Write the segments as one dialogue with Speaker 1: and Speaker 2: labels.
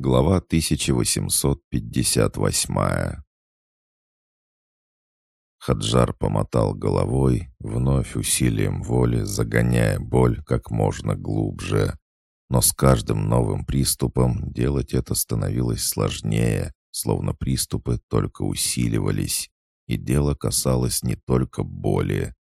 Speaker 1: Глава 1858 Хаджар помотал головой, вновь усилием воли загоняя боль как можно глубже. Но с каждым новым приступом делать это становилось сложнее, словно приступы только усиливались. И дело касалось не только боли.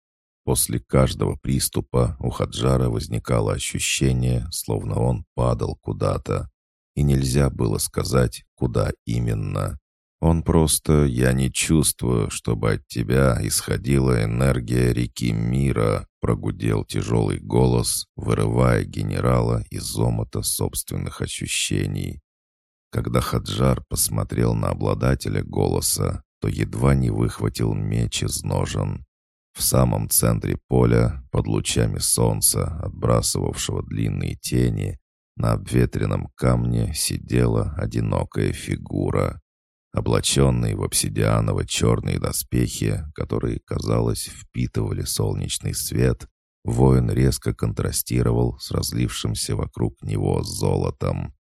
Speaker 1: После каждого приступа у Хаджара возникало ощущение, словно он падал куда-то, и нельзя было сказать, куда именно. Он просто «я не чувствую, чтобы от тебя исходила энергия реки мира», прогудел тяжелый голос, вырывая генерала из омота собственных ощущений. Когда Хаджар посмотрел на обладателя голоса, то едва не выхватил меч из ножен. В самом центре поля, под лучами солнца, отбрасывавшего длинные тени, на обветренном камне сидела одинокая фигура. Облаченный в обсидианово-черные доспехи, которые, казалось, впитывали солнечный свет, воин резко контрастировал с разлившимся вокруг него золотом.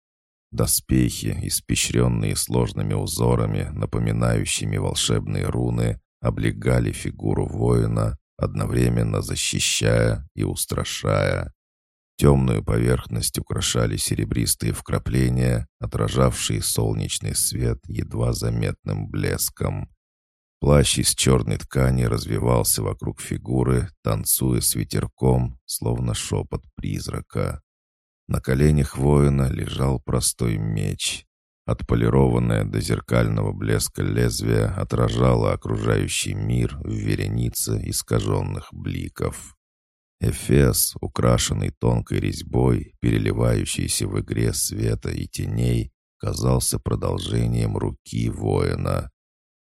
Speaker 1: Доспехи, испещренные сложными узорами, напоминающими волшебные руны, облегали фигуру воина, одновременно защищая и устрашая. Темную поверхность украшали серебристые вкрапления, отражавшие солнечный свет едва заметным блеском. Плащ из черной ткани развивался вокруг фигуры, танцуя с ветерком, словно шепот призрака. На коленях воина лежал простой меч. Отполированное до зеркального блеска лезвие отражало окружающий мир в веренице искаженных бликов. Эфес, украшенный тонкой резьбой, переливающийся в игре света и теней, казался продолжением руки воина.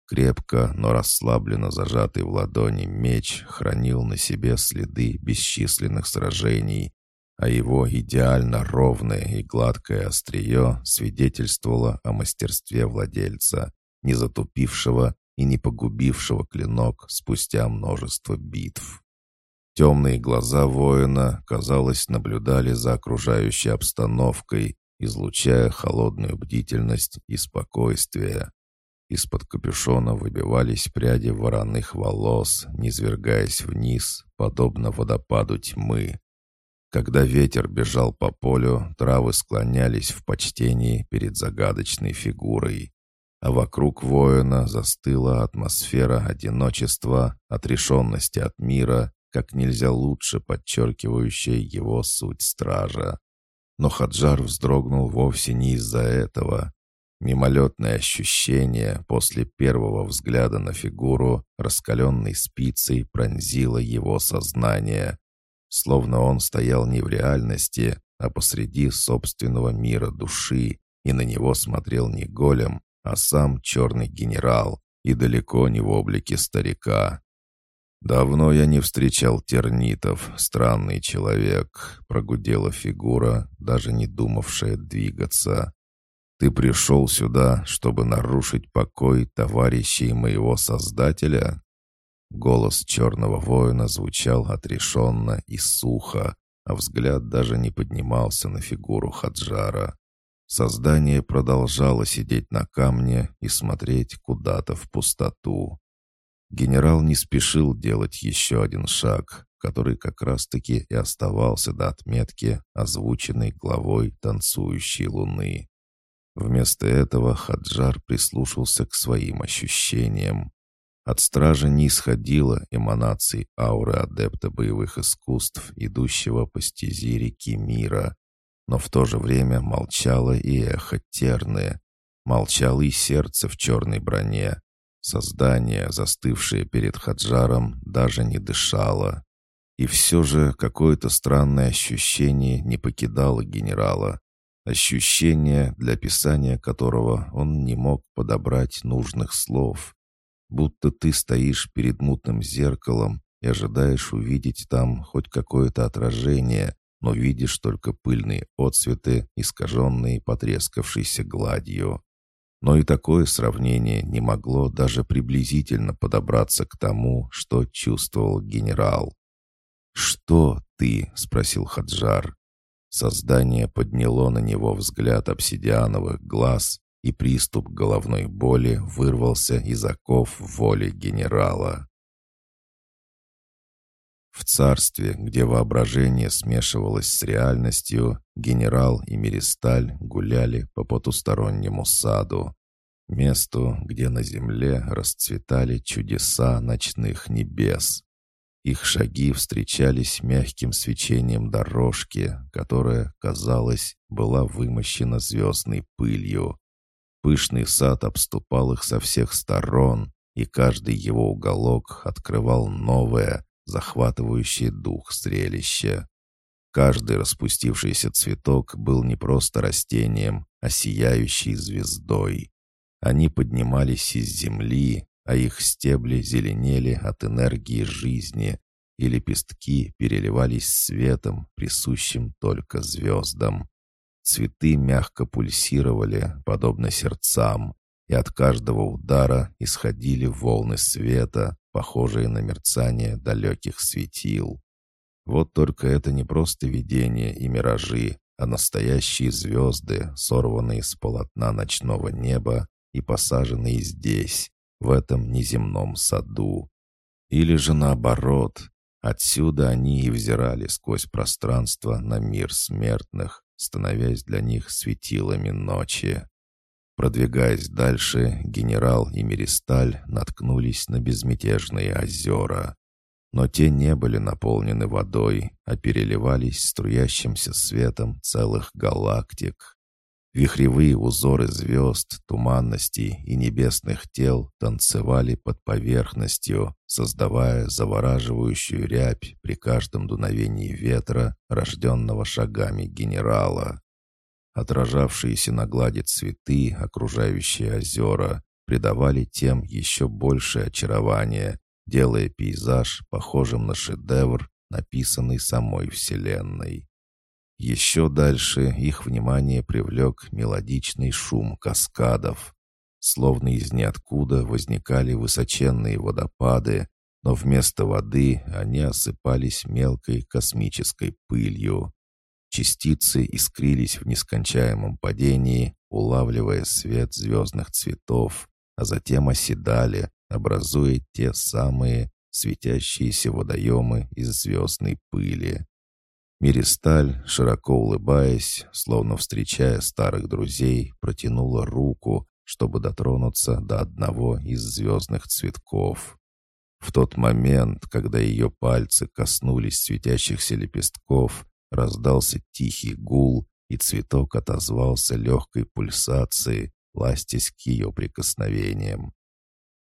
Speaker 1: Крепко, но расслабленно зажатый в ладони меч хранил на себе следы бесчисленных сражений, а его идеально ровное и гладкое острие свидетельствовало о мастерстве владельца, не затупившего и не погубившего клинок спустя множество битв. Темные глаза воина, казалось, наблюдали за окружающей обстановкой, излучая холодную бдительность и спокойствие. Из-под капюшона выбивались пряди вороных волос, низвергаясь вниз, подобно водопаду тьмы. Когда ветер бежал по полю, травы склонялись в почтении перед загадочной фигурой, а вокруг воина застыла атмосфера одиночества, отрешенности от мира как нельзя лучше подчеркивающая его суть стража. Но Хаджар вздрогнул вовсе не из-за этого. Мимолетное ощущение после первого взгляда на фигуру, раскаленной спицей, пронзило его сознание. Словно он стоял не в реальности, а посреди собственного мира души, и на него смотрел не голем, а сам черный генерал, и далеко не в облике старика. «Давно я не встречал тернитов, странный человек», — прогудела фигура, даже не думавшая двигаться. «Ты пришел сюда, чтобы нарушить покой товарищей моего Создателя?» Голос черного воина звучал отрешенно и сухо, а взгляд даже не поднимался на фигуру Хаджара. Создание продолжало сидеть на камне и смотреть куда-то в пустоту. Генерал не спешил делать еще один шаг, который как раз-таки и оставался до отметки, озвученной главой танцующей луны. Вместо этого Хаджар прислушался к своим ощущениям. От стража не исходило эманаций ауры адепта боевых искусств, идущего по стези реки мира, но в то же время молчало и эхо терны, молчало и сердце в черной броне, Создание, застывшее перед Хаджаром, даже не дышало. И все же какое-то странное ощущение не покидало генерала. Ощущение, для описания которого он не мог подобрать нужных слов. Будто ты стоишь перед мутным зеркалом и ожидаешь увидеть там хоть какое-то отражение, но видишь только пыльные отцветы, искаженные потрескавшейся гладью. Но и такое сравнение не могло даже приблизительно подобраться к тому, что чувствовал генерал. «Что ты?» — спросил Хаджар. Создание подняло на него взгляд обсидиановых глаз, и приступ головной боли вырвался из оков воли генерала. В царстве, где воображение смешивалось с реальностью, генерал и Меристаль гуляли по потустороннему саду. Месту, где на земле расцветали чудеса ночных небес. Их шаги встречались мягким свечением дорожки, которая, казалось, была вымощена звездной пылью. Пышный сад обступал их со всех сторон, и каждый его уголок открывал новое, захватывающее дух зрелище. Каждый распустившийся цветок был не просто растением, а сияющей звездой. Они поднимались из земли, а их стебли зеленели от энергии жизни, и лепестки переливались светом, присущим только звездам. Цветы мягко пульсировали, подобно сердцам, и от каждого удара исходили волны света, похожие на мерцание далеких светил. Вот только это не просто видение и миражи, а настоящие звезды, сорванные с полотна ночного неба и посаженные здесь, в этом неземном саду. Или же наоборот, отсюда они и взирали сквозь пространство на мир смертных, становясь для них светилами ночи. Продвигаясь дальше, генерал и Меристаль наткнулись на безмятежные озера. Но те не были наполнены водой, а переливались струящимся светом целых галактик. Вихревые узоры звезд, туманностей и небесных тел танцевали под поверхностью, создавая завораживающую рябь при каждом дуновении ветра, рожденного шагами генерала. Отражавшиеся на глади цветы, окружающие озера, придавали тем еще большее очарование, делая пейзаж похожим на шедевр, написанный самой Вселенной. Еще дальше их внимание привлек мелодичный шум каскадов. Словно из ниоткуда возникали высоченные водопады, но вместо воды они осыпались мелкой космической пылью. Частицы искрились в нескончаемом падении, улавливая свет звездных цветов, а затем оседали, образуя те самые светящиеся водоемы из звездной пыли. Миристаль, широко улыбаясь, словно встречая старых друзей, протянула руку, чтобы дотронуться до одного из звездных цветков. В тот момент, когда ее пальцы коснулись светящихся лепестков, раздался тихий гул, и цветок отозвался легкой пульсацией, ластясь к ее прикосновениям.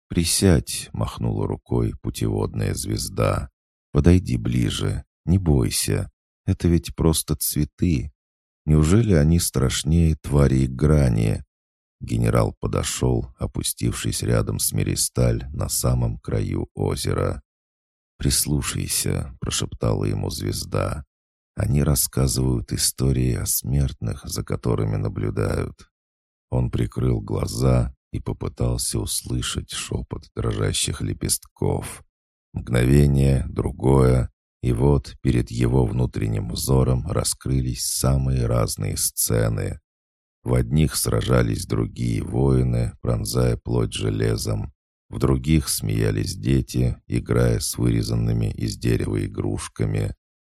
Speaker 1: «Присядь», — махнула рукой путеводная звезда. «Подойди ближе, не бойся, это ведь просто цветы. Неужели они страшнее тварей грани? Генерал подошел, опустившись рядом с Меристаль на самом краю озера. «Прислушайся», — прошептала ему звезда. «Они рассказывают истории о смертных, за которыми наблюдают». Он прикрыл глаза и попытался услышать шепот дрожащих лепестков. Мгновение, другое, и вот перед его внутренним взором раскрылись самые разные сцены. В одних сражались другие воины, пронзая плоть железом. В других смеялись дети, играя с вырезанными из дерева игрушками.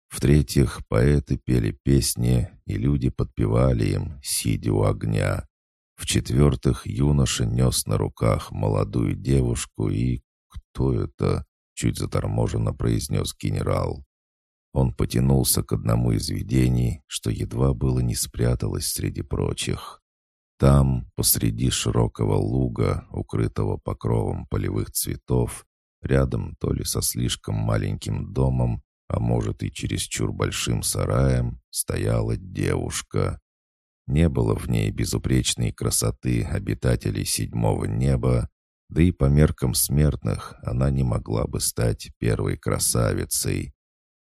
Speaker 1: В-третьих, поэты пели песни, и люди подпевали им, сидя у огня. В-четвертых, юноша нес на руках молодую девушку и... Кто это? чуть заторможенно произнес генерал. Он потянулся к одному из видений, что едва было не спряталось среди прочих. Там, посреди широкого луга, укрытого покровом полевых цветов, рядом то ли со слишком маленьким домом, а может и чересчур большим сараем, стояла девушка. Не было в ней безупречной красоты обитателей седьмого неба, да и по меркам смертных она не могла бы стать первой красавицей.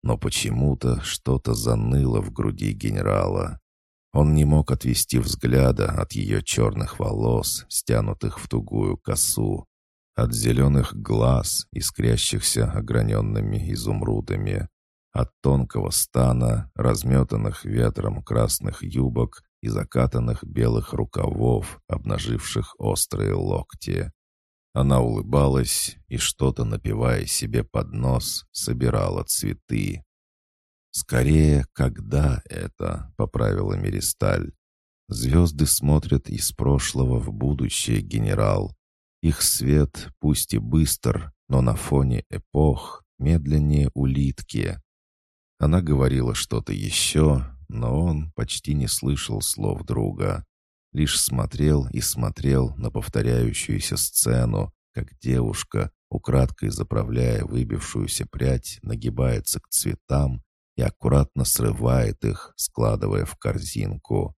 Speaker 1: Но почему-то что-то заныло в груди генерала. Он не мог отвести взгляда от ее черных волос, стянутых в тугую косу, от зеленых глаз, искрящихся ограненными изумрудами, От тонкого стана, разметанных ветром красных юбок и закатанных белых рукавов, обнаживших острые локти. Она улыбалась и, что-то напивая себе под нос, собирала цветы. «Скорее, когда это?» — поправила Миристаль. «Звезды смотрят из прошлого в будущее, генерал. Их свет, пусть и быстр, но на фоне эпох медленнее улитки». Она говорила что-то еще, но он почти не слышал слов друга. Лишь смотрел и смотрел на повторяющуюся сцену, как девушка, украдкой заправляя выбившуюся прядь, нагибается к цветам и аккуратно срывает их, складывая в корзинку.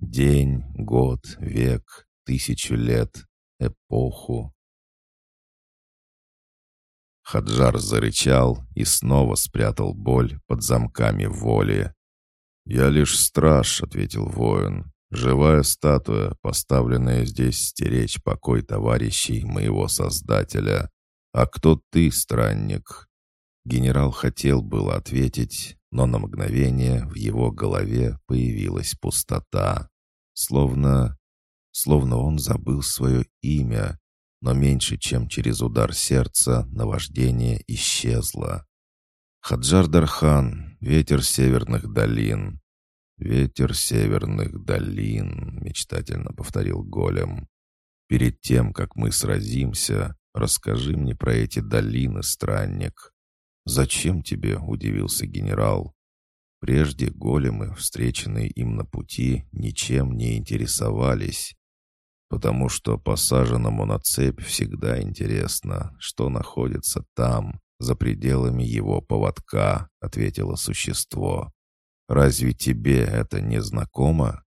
Speaker 1: День, год, век, тысячу лет, эпоху. Хаджар зарычал и снова спрятал боль под замками воли. «Я лишь страж», — ответил воин. «Живая статуя, поставленная здесь стеречь покой товарищей моего Создателя. А кто ты, странник?» Генерал хотел было ответить, но на мгновение в его голове появилась пустота. Словно... словно он забыл свое имя, но меньше чем через удар сердца наваждение исчезло. Хаджар Дархан, ветер северных долин. «Ветер северных долин», — мечтательно повторил голем. «Перед тем, как мы сразимся, расскажи мне про эти долины, странник». «Зачем тебе?» — удивился генерал. Прежде големы, встреченные им на пути, ничем не интересовались. Потому что посаженному на цепь всегда интересно, что находится там, за пределами его поводка», — ответило существо. «Разве тебе это не знакомо?»